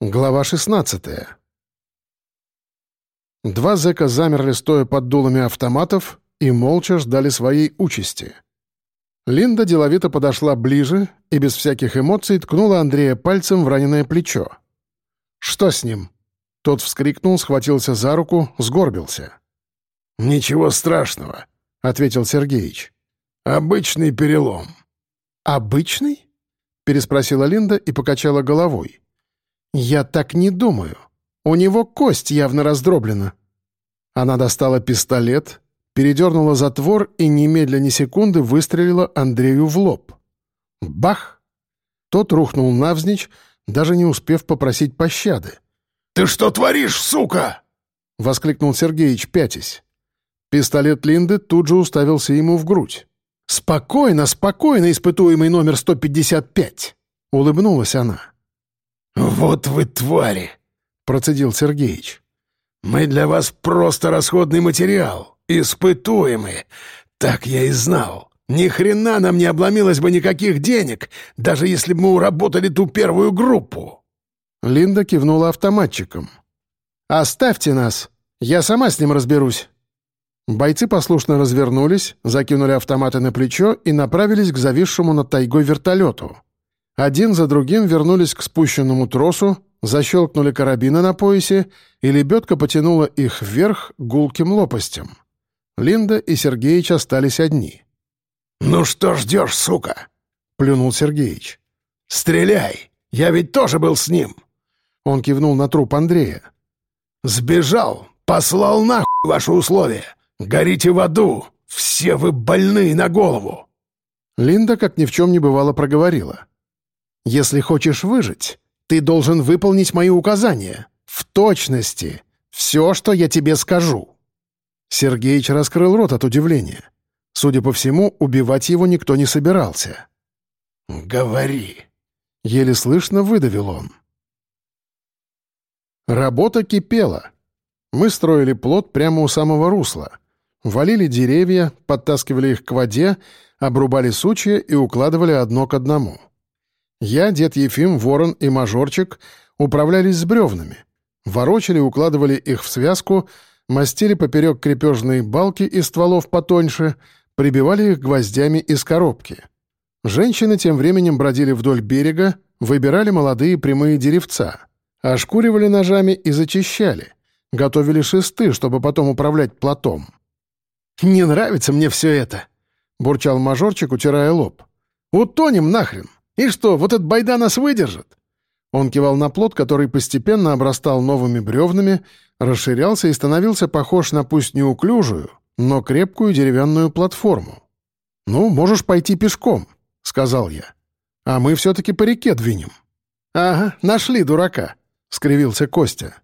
Глава 16 Два зэка замерли, стоя под дулами автоматов, и молча ждали своей участи. Линда деловито подошла ближе и без всяких эмоций ткнула Андрея пальцем в раненое плечо. «Что с ним?» Тот вскрикнул, схватился за руку, сгорбился. «Ничего страшного», — ответил Сергеич. «Обычный перелом». «Обычный?» — переспросила Линда и покачала головой. «Я так не думаю. У него кость явно раздроблена». Она достала пистолет, передернула затвор и немедля ни секунды выстрелила Андрею в лоб. Бах! Тот рухнул навзничь, даже не успев попросить пощады. «Ты что творишь, сука?» — воскликнул Сергеич, пятясь. Пистолет Линды тут же уставился ему в грудь. «Спокойно, спокойно, испытуемый номер 155!» — улыбнулась она. «Вот вы твари!» — процедил Сергеич. «Мы для вас просто расходный материал, испытуемый. Так я и знал. Ни хрена нам не обломилось бы никаких денег, даже если бы мы уработали ту первую группу». Линда кивнула автоматчиком. «Оставьте нас, я сама с ним разберусь». Бойцы послушно развернулись, закинули автоматы на плечо и направились к зависшему над тайгой вертолету. Один за другим вернулись к спущенному тросу, защелкнули карабины на поясе, и лебедка потянула их вверх гулким лопастям. Линда и Сергеич остались одни. «Ну что ждешь, сука?» — плюнул Сергеич. «Стреляй! Я ведь тоже был с ним!» Он кивнул на труп Андрея. «Сбежал! Послал нахуй ваши условия! Горите в аду! Все вы больные на голову!» Линда, как ни в чем не бывало, проговорила. Если хочешь выжить, ты должен выполнить мои указания. В точности. Все, что я тебе скажу». Сергеич раскрыл рот от удивления. Судя по всему, убивать его никто не собирался. «Говори», — еле слышно выдавил он. Работа кипела. Мы строили плот прямо у самого русла. Валили деревья, подтаскивали их к воде, обрубали сучья и укладывали одно к одному. Я, дед Ефим, Ворон и Мажорчик управлялись с бревнами. Ворочали, укладывали их в связку, мастили поперек крепежные балки из стволов потоньше, прибивали их гвоздями из коробки. Женщины тем временем бродили вдоль берега, выбирали молодые прямые деревца, ошкуривали ножами и зачищали, готовили шесты, чтобы потом управлять плотом. «Не нравится мне все это», — бурчал мажорчик, утирая лоб. «Утонем нахрен! «И что, вот этот байда нас выдержит?» Он кивал на плот, который постепенно обрастал новыми бревнами, расширялся и становился похож на пусть неуклюжую, но крепкую деревянную платформу. «Ну, можешь пойти пешком», — сказал я. «А мы все-таки по реке двинем». «Ага, нашли дурака», — скривился Костя.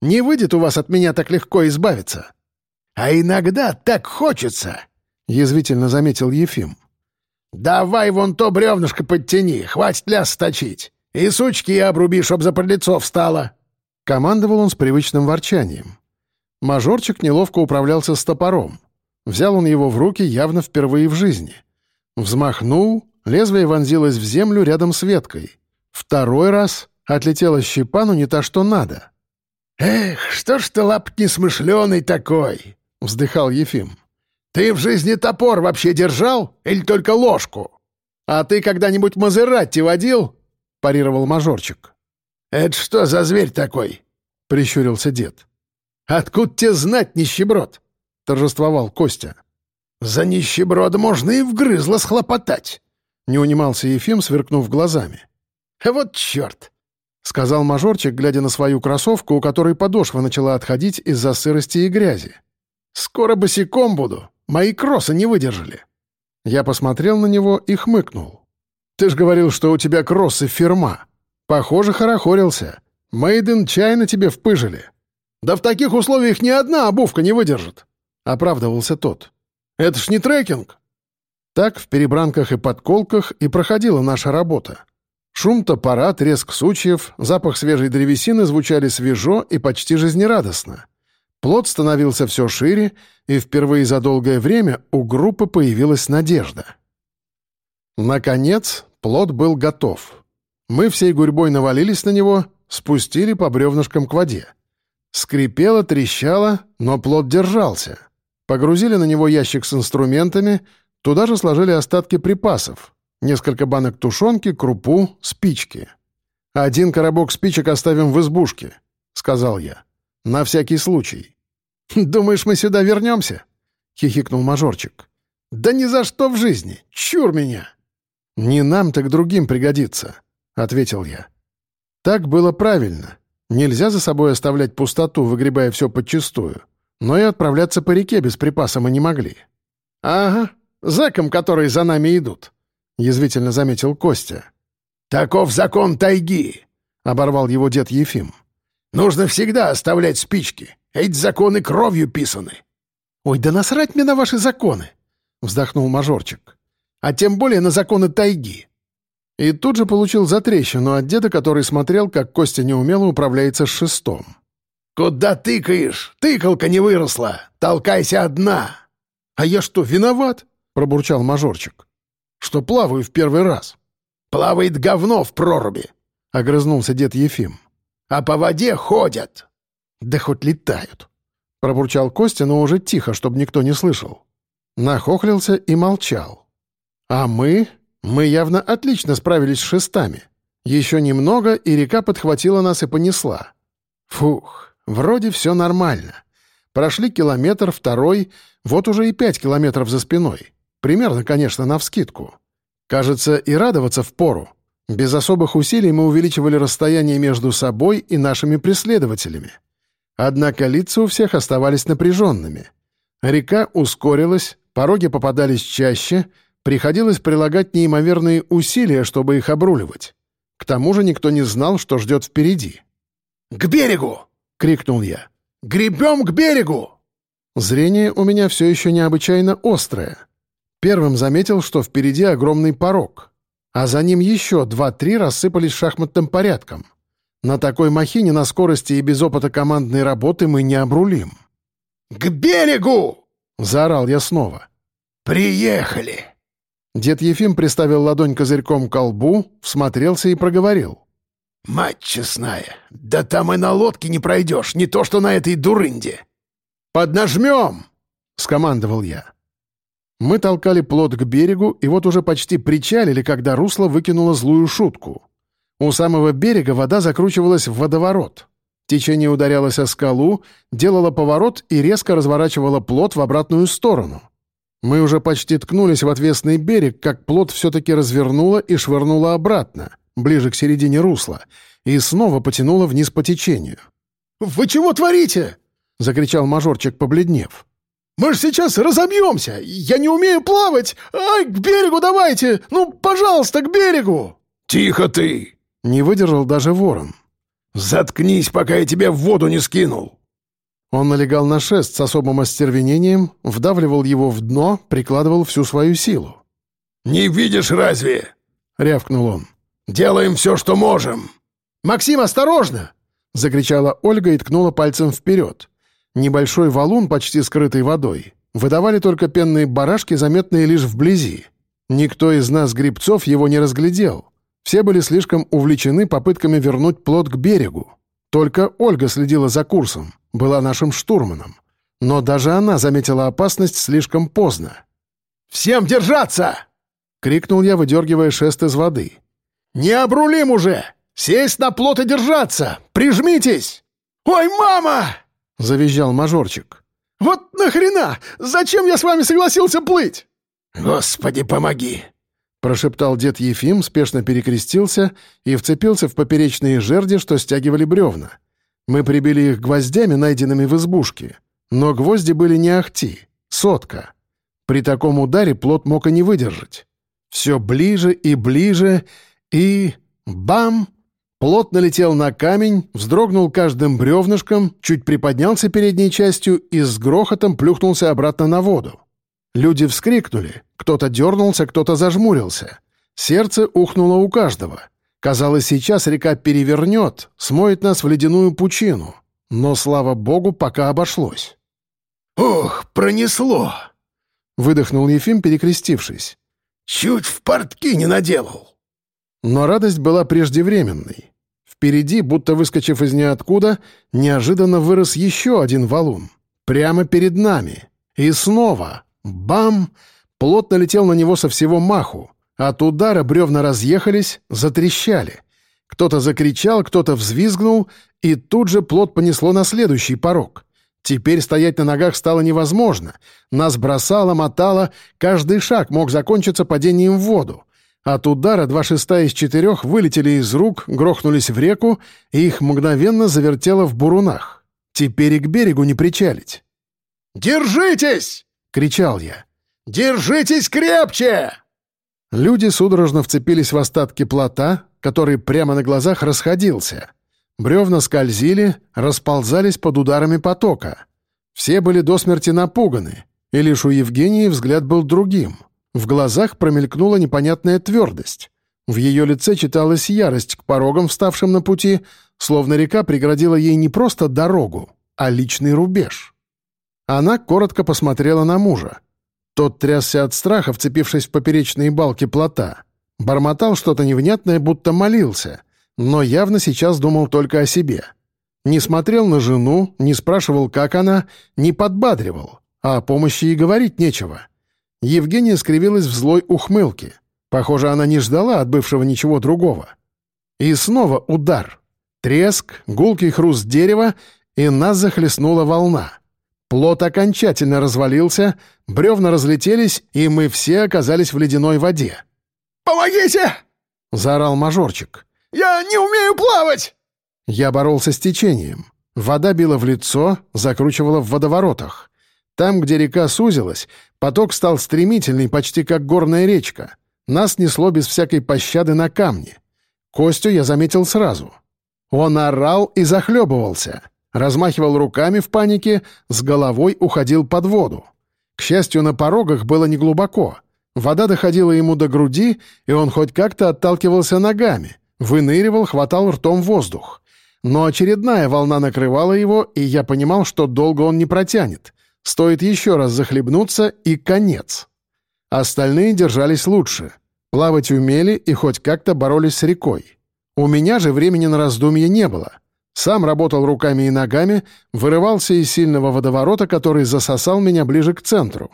«Не выйдет у вас от меня так легко избавиться». «А иногда так хочется», — язвительно заметил Ефим. «Давай вон то бревнышко подтяни, хватит ляс точить. И сучки обруби, чтоб за подлецов встало!» Командовал он с привычным ворчанием. Мажорчик неловко управлялся с топором. Взял он его в руки явно впервые в жизни. Взмахнул, лезвие вонзилось в землю рядом с веткой. Второй раз отлетела щепа, но не та, что надо. «Эх, что ж ты лап несмышленый такой!» — вздыхал Ефим. «Ты в жизни топор вообще держал или только ложку?» «А ты когда-нибудь Мазератти водил?» — парировал мажорчик. «Это что за зверь такой?» — прищурился дед. «Откуда тебе знать, нищеброд?» — торжествовал Костя. «За нищеброда можно и вгрызло схлопотать!» — не унимался Ефим, сверкнув глазами. «Вот черт!» — сказал мажорчик, глядя на свою кроссовку, у которой подошва начала отходить из-за сырости и грязи. «Скоро босиком буду. Мои кроссы не выдержали». Я посмотрел на него и хмыкнул. «Ты ж говорил, что у тебя кроссы фирма. Похоже, хорохорился. Мейден чайно тебе впыжили. Да в таких условиях ни одна обувка не выдержит», — оправдывался тот. «Это ж не трекинг». Так в перебранках и подколках и проходила наша работа. Шум топора, треск сучьев, запах свежей древесины звучали свежо и почти жизнерадостно. Плод становился все шире, и впервые за долгое время у группы появилась надежда. Наконец, плод был готов. Мы всей гурьбой навалились на него, спустили по бревнышкам к воде. Скрипело, трещало, но плот держался. Погрузили на него ящик с инструментами, туда же сложили остатки припасов. Несколько банок тушенки, крупу, спички. «Один коробок спичек оставим в избушке», — сказал я. «На всякий случай». «Думаешь, мы сюда вернемся?» — хихикнул мажорчик. «Да ни за что в жизни! Чур меня!» «Не нам, так другим пригодится», — ответил я. Так было правильно. Нельзя за собой оставлять пустоту, выгребая все подчистую. Но и отправляться по реке без припаса мы не могли. «Ага, зэкам, которые за нами идут», — язвительно заметил Костя. «Таков закон тайги», — оборвал его дед Ефим. «Нужно всегда оставлять спички. Эти законы кровью писаны». «Ой, да насрать мне на ваши законы!» — вздохнул мажорчик. «А тем более на законы тайги». И тут же получил затрещину от деда, который смотрел, как Костя неумело управляется с шестом. «Куда тыкаешь? Тыкалка не выросла! Толкайся одна!» «А я что, виноват?» — пробурчал мажорчик. «Что плаваю в первый раз». «Плавает говно в проруби!» — огрызнулся дед Ефим. «А по воде ходят!» «Да хоть летают!» — пробурчал Костя, но уже тихо, чтобы никто не слышал. Нахохлился и молчал. А мы мы явно отлично справились с шестами. Еще немного, и река подхватила нас и понесла. Фух, вроде все нормально. Прошли километр, второй, вот уже и пять километров за спиной. Примерно, конечно, навскидку. Кажется, и радоваться впору. Без особых усилий мы увеличивали расстояние между собой и нашими преследователями. Однако лица у всех оставались напряженными. Река ускорилась, пороги попадались чаще — Приходилось прилагать неимоверные усилия, чтобы их обруливать. К тому же никто не знал, что ждет впереди. «К берегу!» — крикнул я. «Гребем к берегу!» Зрение у меня все еще необычайно острое. Первым заметил, что впереди огромный порог, а за ним еще два-три рассыпались шахматным порядком. На такой махине на скорости и без опыта командной работы мы не обрулим. «К берегу!» — заорал я снова. «Приехали!» Дед Ефим приставил ладонь козырьком к колбу, всмотрелся и проговорил. «Мать честная, да там и на лодке не пройдешь, не то что на этой дурынде!» «Поднажмем!» — скомандовал я. Мы толкали плот к берегу, и вот уже почти причалили, когда русло выкинуло злую шутку. У самого берега вода закручивалась в водоворот. Течение ударялось о скалу, делало поворот и резко разворачивало плот в обратную сторону. Мы уже почти ткнулись в отвесный берег, как плот все-таки развернуло и швырнуло обратно, ближе к середине русла, и снова потянуло вниз по течению. «Вы чего творите?» — закричал мажорчик, побледнев. «Мы же сейчас разобьемся! Я не умею плавать! Ай, к берегу давайте! Ну, пожалуйста, к берегу!» «Тихо ты!» — не выдержал даже ворон. «Заткнись, пока я тебя в воду не скинул!» Он налегал на шест с особым остервенением, вдавливал его в дно, прикладывал всю свою силу. «Не видишь разве?» — рявкнул он. «Делаем все, что можем!» «Максим, осторожно!» — закричала Ольга и ткнула пальцем вперед. Небольшой валун, почти скрытый водой. Выдавали только пенные барашки, заметные лишь вблизи. Никто из нас, грибцов, его не разглядел. Все были слишком увлечены попытками вернуть плод к берегу. Только Ольга следила за курсом была нашим штурманом. Но даже она заметила опасность слишком поздно. «Всем держаться!» — крикнул я, выдергивая шест из воды. «Не обрулим уже! Сесть на плот и держаться! Прижмитесь!» «Ой, мама!» — завизжал мажорчик. «Вот нахрена! Зачем я с вами согласился плыть?» «Господи, помоги!» — прошептал дед Ефим, спешно перекрестился и вцепился в поперечные жерди, что стягивали бревна. Мы прибили их гвоздями, найденными в избушке. Но гвозди были не ахти, сотка. При таком ударе плод мог и не выдержать. Все ближе и ближе, и... Бам! Плот налетел на камень, вздрогнул каждым бревнышком, чуть приподнялся передней частью и с грохотом плюхнулся обратно на воду. Люди вскрикнули, кто-то дернулся, кто-то зажмурился. Сердце ухнуло у каждого. Казалось, сейчас река перевернет, смоет нас в ледяную пучину. Но, слава богу, пока обошлось. «Ох, пронесло!» — выдохнул Ефим, перекрестившись. «Чуть в портки не наделал!» Но радость была преждевременной. Впереди, будто выскочив из ниоткуда, неожиданно вырос еще один валун. Прямо перед нами. И снова. Бам! Плот налетел на него со всего маху. От удара бревна разъехались, затрещали. Кто-то закричал, кто-то взвизгнул, и тут же плот понесло на следующий порог. Теперь стоять на ногах стало невозможно. Нас бросало, мотало, каждый шаг мог закончиться падением в воду. От удара два шеста из четырех вылетели из рук, грохнулись в реку, и их мгновенно завертело в бурунах. Теперь и к берегу не причалить. «Держитесь!» — кричал я. «Держитесь крепче!» Люди судорожно вцепились в остатки плота, который прямо на глазах расходился. Бревна скользили, расползались под ударами потока. Все были до смерти напуганы, и лишь у Евгении взгляд был другим — в глазах промелькнула непонятная твердость. В ее лице читалась ярость к порогам, вставшим на пути, словно река преградила ей не просто дорогу, а личный рубеж. Она коротко посмотрела на мужа. Тот трясся от страха, вцепившись в поперечные балки плота. Бормотал что-то невнятное, будто молился, но явно сейчас думал только о себе. Не смотрел на жену, не спрашивал, как она, не подбадривал, а о помощи и говорить нечего. Евгения скривилась в злой ухмылке. Похоже, она не ждала от бывшего ничего другого. И снова удар. Треск, гулкий хруст дерева, и нас захлестнула волна. Плот окончательно развалился, бревна разлетелись, и мы все оказались в ледяной воде. «Помогите!» — заорал мажорчик. «Я не умею плавать!» Я боролся с течением. Вода била в лицо, закручивала в водоворотах. Там, где река сузилась, поток стал стремительный, почти как горная речка. Нас несло без всякой пощады на камни. Костю я заметил сразу. Он орал и захлебывался. Размахивал руками в панике, с головой уходил под воду. К счастью, на порогах было неглубоко. Вода доходила ему до груди, и он хоть как-то отталкивался ногами, выныривал, хватал ртом воздух. Но очередная волна накрывала его, и я понимал, что долго он не протянет. Стоит еще раз захлебнуться — и конец. Остальные держались лучше. Плавать умели и хоть как-то боролись с рекой. У меня же времени на раздумье не было. Сам работал руками и ногами, вырывался из сильного водоворота, который засосал меня ближе к центру.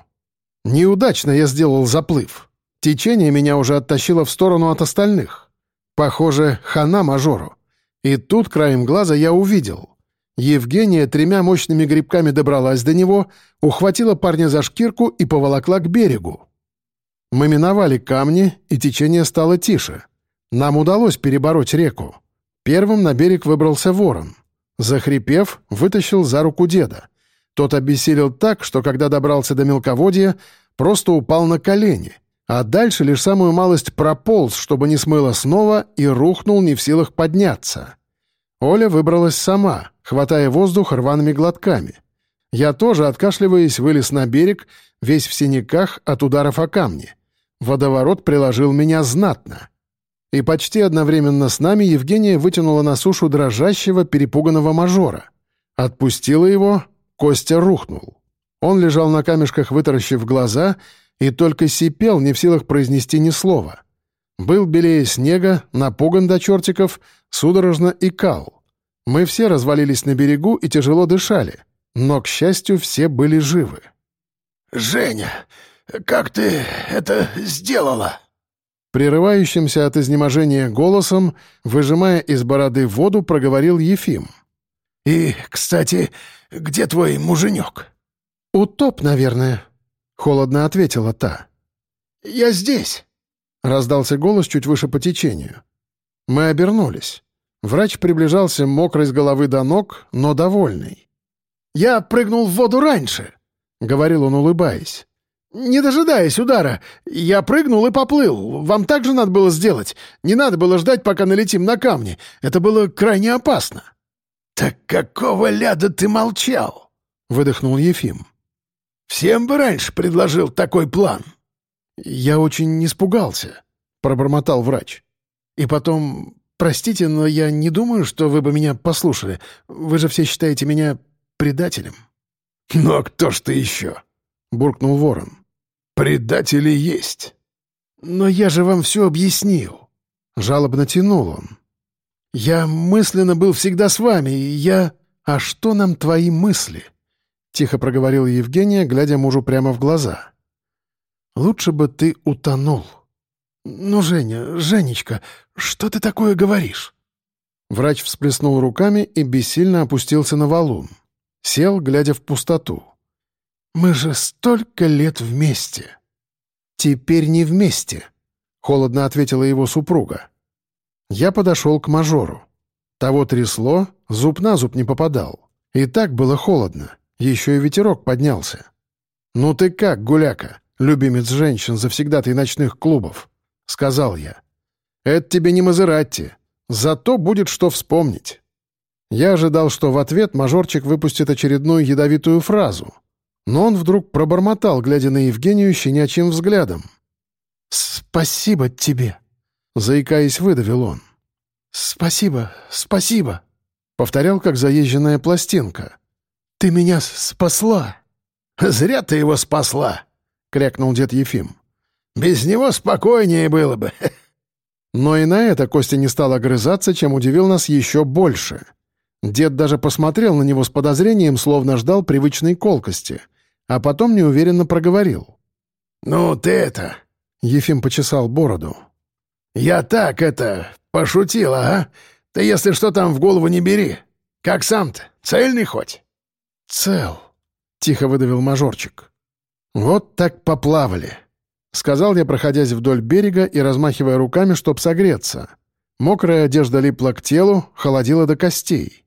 Неудачно я сделал заплыв. Течение меня уже оттащило в сторону от остальных. Похоже, хана мажору. И тут краем глаза я увидел. Евгения тремя мощными грибками добралась до него, ухватила парня за шкирку и поволокла к берегу. Мы миновали камни, и течение стало тише. Нам удалось перебороть реку. Первым на берег выбрался ворон. Захрипев, вытащил за руку деда. Тот обессилел так, что когда добрался до мелководья, просто упал на колени, а дальше лишь самую малость прополз, чтобы не смыло снова, и рухнул не в силах подняться. Оля выбралась сама, хватая воздух рваными глотками. Я тоже, откашливаясь, вылез на берег, весь в синяках от ударов о камни. Водоворот приложил меня знатно. И почти одновременно с нами Евгения вытянула на сушу дрожащего, перепуганного мажора. Отпустила его, Костя рухнул. Он лежал на камешках, вытаращив глаза, и только сипел, не в силах произнести ни слова. Был белее снега, напуган до чертиков, судорожно икал. Мы все развалились на берегу и тяжело дышали, но, к счастью, все были живы. «Женя, как ты это сделала?» Прерывающимся от изнеможения голосом, выжимая из бороды воду, проговорил Ефим. «И, кстати, где твой муженек?» «Утоп, наверное», — холодно ответила та. «Я здесь». Раздался голос чуть выше по течению. Мы обернулись. Врач приближался мокрый с головы до ног, но довольный. «Я прыгнул в воду раньше», — говорил он, улыбаясь. «Не дожидаясь удара, я прыгнул и поплыл. Вам так же надо было сделать. Не надо было ждать, пока налетим на камни. Это было крайне опасно». «Так какого ляда ты молчал?» — выдохнул Ефим. «Всем бы раньше предложил такой план». «Я очень испугался», — пробормотал врач. «И потом, простите, но я не думаю, что вы бы меня послушали. Вы же все считаете меня предателем». «Ну а кто ж ты еще?» — буркнул ворон. «Предатели есть». «Но я же вам все объяснил», — жалобно тянул он. Я мысленно был всегда с вами, и я... А что нам твои мысли?» — тихо проговорила Евгения, глядя мужу прямо в глаза. «Лучше бы ты утонул». «Ну, Женя, Женечка, что ты такое говоришь?» Врач всплеснул руками и бессильно опустился на валун. Сел, глядя в пустоту. «Мы же столько лет вместе!» «Теперь не вместе», — холодно ответила его супруга. Я подошел к мажору. Того трясло, зуб на зуб не попадал. И так было холодно, еще и ветерок поднялся. «Ну ты как, гуляка, любимец женщин завсегдатый ночных клубов?» — сказал я. «Это тебе не Мазератти, зато будет что вспомнить». Я ожидал, что в ответ мажорчик выпустит очередную ядовитую фразу. Но он вдруг пробормотал, глядя на Евгению щенячьим взглядом. «Спасибо тебе», — заикаясь, выдавил он. «Спасибо, спасибо», — повторял, как заезженная пластинка. «Ты меня спасла». «Зря ты его спасла», — крякнул дед Ефим. «Без него спокойнее было бы». Но и на это Костя не стал огрызаться, чем удивил нас еще больше. Дед даже посмотрел на него с подозрением, словно ждал привычной колкости, а потом неуверенно проговорил. «Ну ты это...» — Ефим почесал бороду. «Я так это... пошутил, а? Ты если что там в голову не бери. Как сам-то? Цельный хоть?» «Цел», — тихо выдавил мажорчик. «Вот так поплавали», — сказал я, проходясь вдоль берега и размахивая руками, чтоб согреться. Мокрая одежда липла к телу, холодила до костей.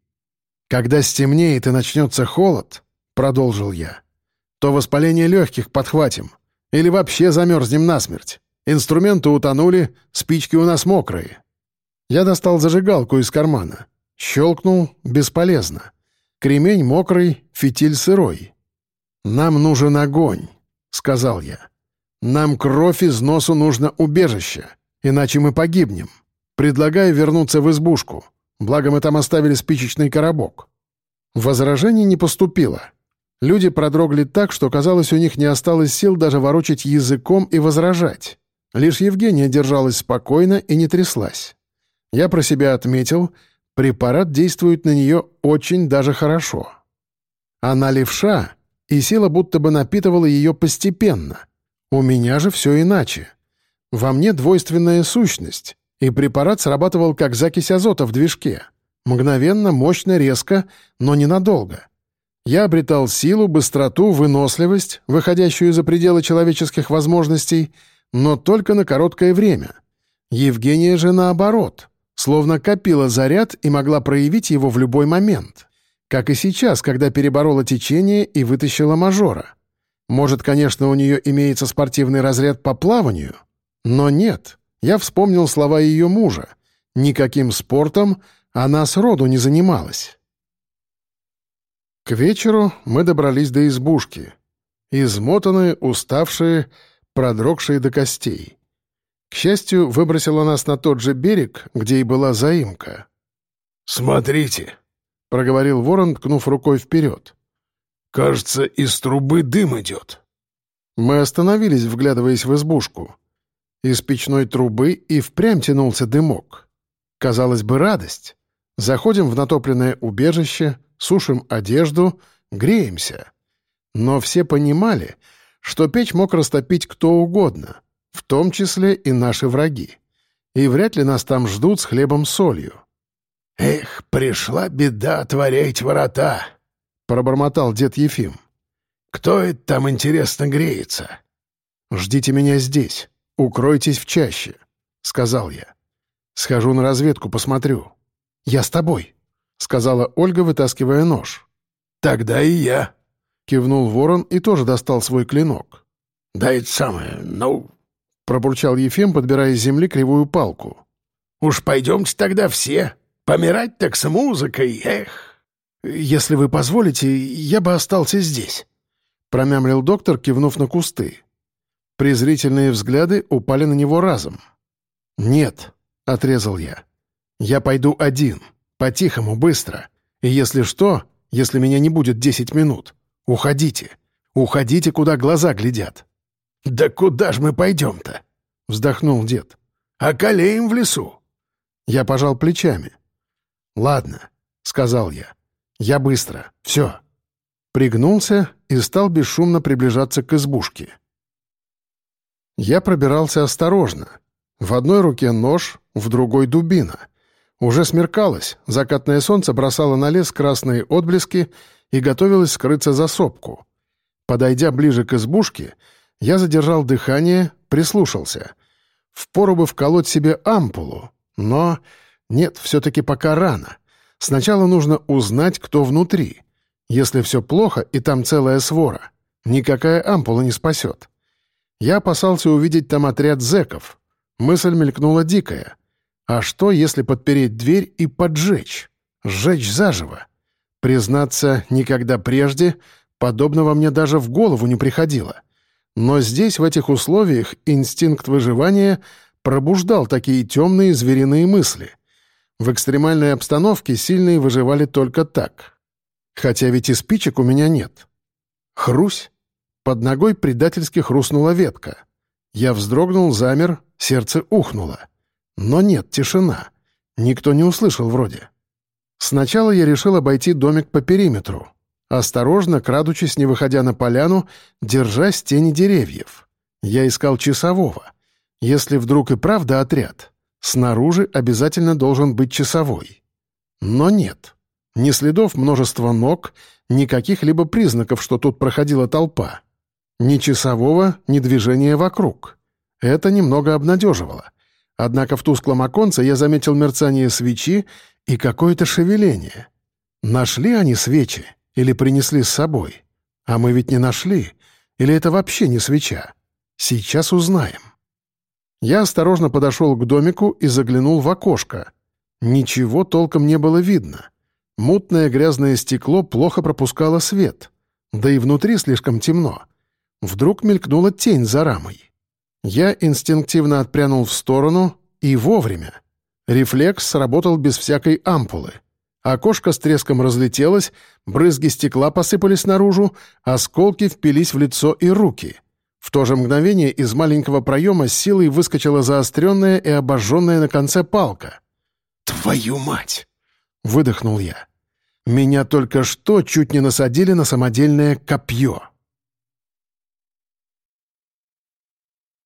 «Когда стемнеет и начнется холод», — продолжил я, — «то воспаление легких подхватим. Или вообще замерзнем насмерть. Инструменты утонули, спички у нас мокрые. Я достал зажигалку из кармана. Щелкнул — бесполезно. Кремень мокрый, фитиль сырой. «Нам нужен огонь», — сказал я. «Нам кровь из носу нужно убежище, иначе мы погибнем. Предлагаю вернуться в избушку. Благо мы там оставили спичечный коробок». Возражений не поступило. Люди продрогли так, что, казалось, у них не осталось сил даже ворочать языком и возражать. Лишь Евгения держалась спокойно и не тряслась. Я про себя отметил, препарат действует на нее очень даже хорошо. Она левша, и сила будто бы напитывала ее постепенно. У меня же все иначе. Во мне двойственная сущность, и препарат срабатывал как закись азота в движке. Мгновенно, мощно, резко, но ненадолго. Я обретал силу, быстроту, выносливость, выходящую за пределы человеческих возможностей, но только на короткое время. Евгения же наоборот, словно копила заряд и могла проявить его в любой момент. Как и сейчас, когда переборола течение и вытащила мажора. Может, конечно, у нее имеется спортивный разряд по плаванию, но нет. Я вспомнил слова ее мужа. Никаким спортом она сроду не занималась. К вечеру мы добрались до избушки. Измотанные, уставшие, продрогшие до костей. К счастью, выбросила нас на тот же берег, где и была заимка. «Смотрите», — проговорил ворон, ткнув рукой вперед. «Кажется, из трубы дым идет». Мы остановились, вглядываясь в избушку. Из печной трубы и впрямь тянулся дымок. Казалось бы, радость. Заходим в натопленное убежище, сушим одежду, греемся. Но все понимали, что печь мог растопить кто угодно, в том числе и наши враги. И вряд ли нас там ждут с хлебом-солью. «Эх, пришла беда отворять ворота!» — пробормотал дед Ефим. «Кто это там, интересно, греется?» «Ждите меня здесь, укройтесь в чаще», — сказал я. «Схожу на разведку, посмотрю». «Я с тобой», — сказала Ольга, вытаскивая нож. «Тогда и я», — кивнул ворон и тоже достал свой клинок. «Да это самое, ну...» — пробурчал Ефим, подбирая с земли кривую палку. «Уж пойдемте тогда все. Помирать так с музыкой, эх!» «Если вы позволите, я бы остался здесь», — промямлил доктор, кивнув на кусты. Презрительные взгляды упали на него разом. «Нет», — отрезал я. «Я пойду один». По-тихому, быстро. И если что, если меня не будет десять минут, уходите. Уходите, куда глаза глядят». «Да куда ж мы пойдем-то?» — вздохнул дед. «Околеем в лесу». Я пожал плечами. «Ладно», — сказал я. «Я быстро. Все». Пригнулся и стал бесшумно приближаться к избушке. Я пробирался осторожно. В одной руке нож, в другой — дубина. Уже смеркалось, закатное солнце бросало на лес красные отблески и готовилось скрыться за сопку. Подойдя ближе к избушке, я задержал дыхание, прислушался. Впору бы вколоть себе ампулу, но... Нет, все-таки пока рано. Сначала нужно узнать, кто внутри. Если все плохо, и там целая свора, никакая ампула не спасет. Я опасался увидеть там отряд зэков. Мысль мелькнула дикая. А что, если подпереть дверь и поджечь? Сжечь заживо? Признаться, никогда прежде подобного мне даже в голову не приходило. Но здесь, в этих условиях, инстинкт выживания пробуждал такие темные звериные мысли. В экстремальной обстановке сильные выживали только так. Хотя ведь и спичек у меня нет. Хрусь. Под ногой предательски хрустнула ветка. Я вздрогнул, замер, сердце ухнуло. Но нет, тишина. Никто не услышал вроде. Сначала я решил обойти домик по периметру. Осторожно, крадучись, не выходя на поляну, держась тени деревьев. Я искал часового. Если вдруг и правда отряд, снаружи обязательно должен быть часовой. Но нет. Ни следов множества ног, ни каких-либо признаков, что тут проходила толпа. Ни часового, ни движения вокруг. Это немного обнадеживало. Однако в тусклом оконце я заметил мерцание свечи и какое-то шевеление. Нашли они свечи или принесли с собой? А мы ведь не нашли. Или это вообще не свеча? Сейчас узнаем. Я осторожно подошел к домику и заглянул в окошко. Ничего толком не было видно. Мутное грязное стекло плохо пропускало свет. Да и внутри слишком темно. Вдруг мелькнула тень за рамой. Я инстинктивно отпрянул в сторону и вовремя. Рефлекс сработал без всякой ампулы. Окошко с треском разлетелось, брызги стекла посыпались наружу, осколки впились в лицо и руки. В то же мгновение из маленького проема с силой выскочила заостренная и обожженная на конце палка. «Твою мать!» — выдохнул я. Меня только что чуть не насадили на самодельное копье.